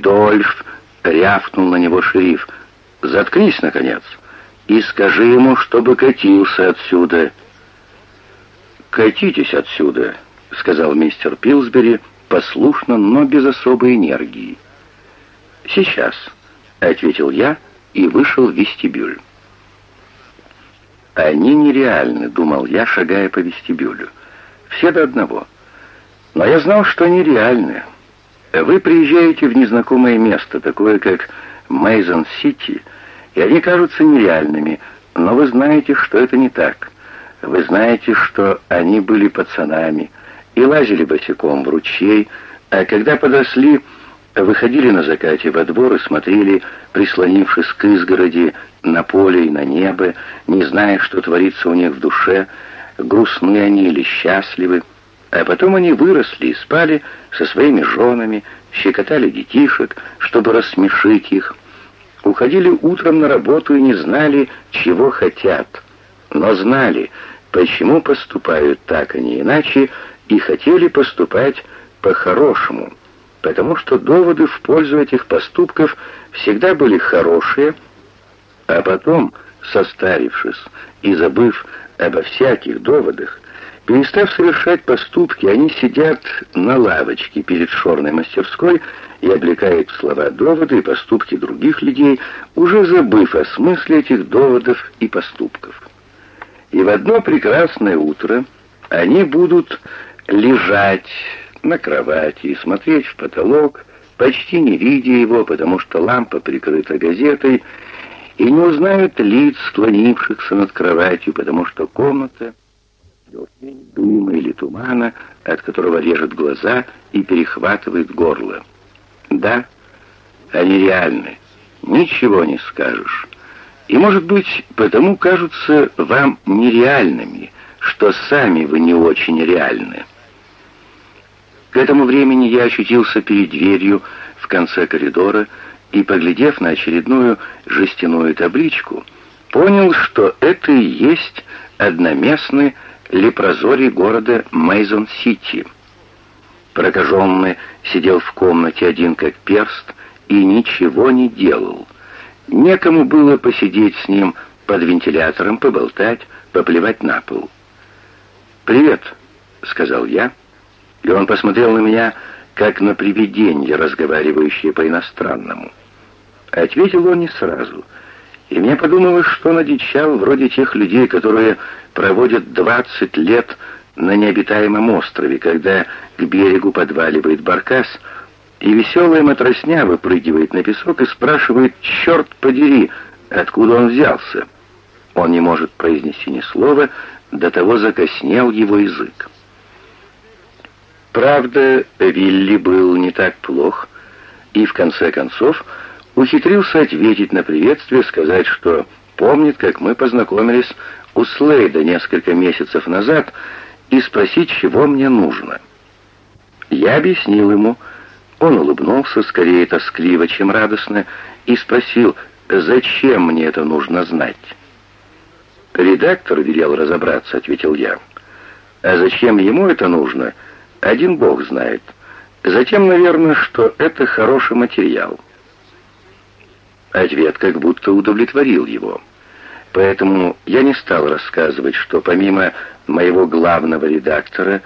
Дольф рявкнул на него шериф. «Заткнись, наконец, и скажи ему, чтобы катился отсюда». «Катитесь отсюда», — сказал мистер Пилсбери, послушно, но без особой энергии. «Сейчас», — ответил я и вышел в вестибюль. «Они нереальны», — думал я, шагая по вестибюлю. «Все до одного». Но я знал, что они реальны. Вы приезжаете в незнакомое место, такое как Мейзон-Сити, и они кажутся нереальными, но вы знаете, что это не так. Вы знаете, что они были пацанами и лазили босиком в ручей, а когда подросли, выходили на закате во двор и смотрели, прислонившись к изгороди, на поле и на небо, не зная, что творится у них в душе, грустны они или счастливы. А потом они выросли и спали со своими женами, щекотали детишек, чтобы рассмешить их, уходили утром на работу и не знали, чего хотят, но знали, почему поступают так, а не иначе, и хотели поступать по-хорошему, потому что доводы в пользу этих поступков всегда были хорошие, а потом, состарившись и забыв обо всяких доводах, Перестав совершать поступки, они сидят на лавочке перед шорной мастерской и облекают в слова доводы и поступки других людей, уже забыв о смысле этих доводов и поступков. И в одно прекрасное утро они будут лежать на кровати и смотреть в потолок, почти не видя его, потому что лампа прикрыта газетой, и не узнают лиц, склонившихся над кроватью, потому что комната дыма или тумана, от которого режет глаза и перехватывает горло. Да, они реальны, ничего не скажешь. И, может быть, потому кажутся вам нереальными, что сами вы не очень реальны. К этому времени я очутился перед дверью в конце коридора и, поглядев на очередную жестяную табличку, понял, что это и есть одноместный лепрозорий города Мейзон-Сити. Прокаженный сидел в комнате один как перст и ничего не делал. Некому было посидеть с ним под вентилятором, поболтать, поплевать на пол. «Привет», — сказал я, и он посмотрел на меня, как на привидение, разговаривающее по-иностранному. Ответил он не сразу — и мне подумалось, что он одичал вроде тех людей, которые проводят двадцать лет на необитаемом острове, когда к берегу подваливает баркас, и веселая матросня выпрыгивает на песок и спрашивает «Черт подери, откуда он взялся?» Он не может произнести ни слова, до того закоснел его язык. Правда, Вилли был не так плох, и в конце концов ухитрился ответить на приветствие, сказать, что помнит, как мы познакомились у Слейда несколько месяцев назад, и спросить, чего мне нужно. Я объяснил ему. Он улыбнулся, скорее тоскливо, чем радостно, и спросил, зачем мне это нужно знать. «Редактор велел разобраться», — ответил я. «А зачем ему это нужно, один бог знает. Затем, наверное, что это хороший материал». Ответ как будто удовлетворил его. Поэтому я не стал рассказывать, что помимо моего главного редактора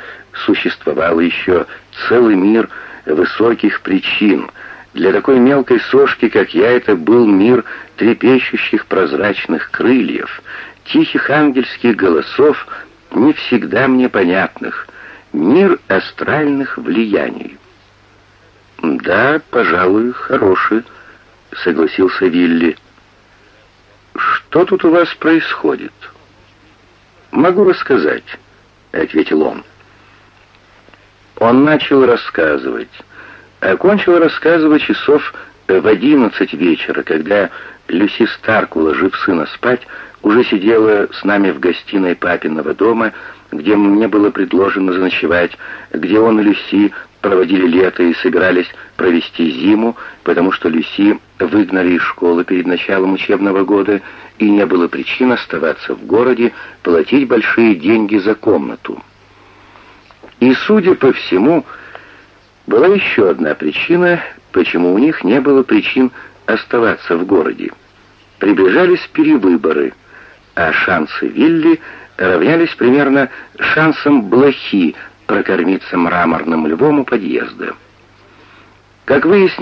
существовал еще целый мир высоких причин. Для такой мелкой сошки, как я, это был мир трепещущих прозрачных крыльев, тихих ангельских голосов, не всегда мне понятных, мир астральных влияний. Да, пожалуй, хороший, — согласился Вилли. «Что тут у вас происходит?» «Могу рассказать», — ответил он. Он начал рассказывать. Окончил рассказывать часов в одиннадцать вечера, когда Люси Старк, уложив сына спать, уже сидела с нами в гостиной папиного дома, где мне было предложено заночевать, где он и Люси проводили лето и собирались провести зиму, потому что Люси выгнали из школы перед началом учебного года, и не было причин оставаться в городе, платить большие деньги за комнату. И, судя по всему, была еще одна причина, почему у них не было причин оставаться в городе. Приближались перевыборы, а шансы Вилли равнялись примерно шансам блохи прокормиться мраморным львом у подъезда. Как выяснилось,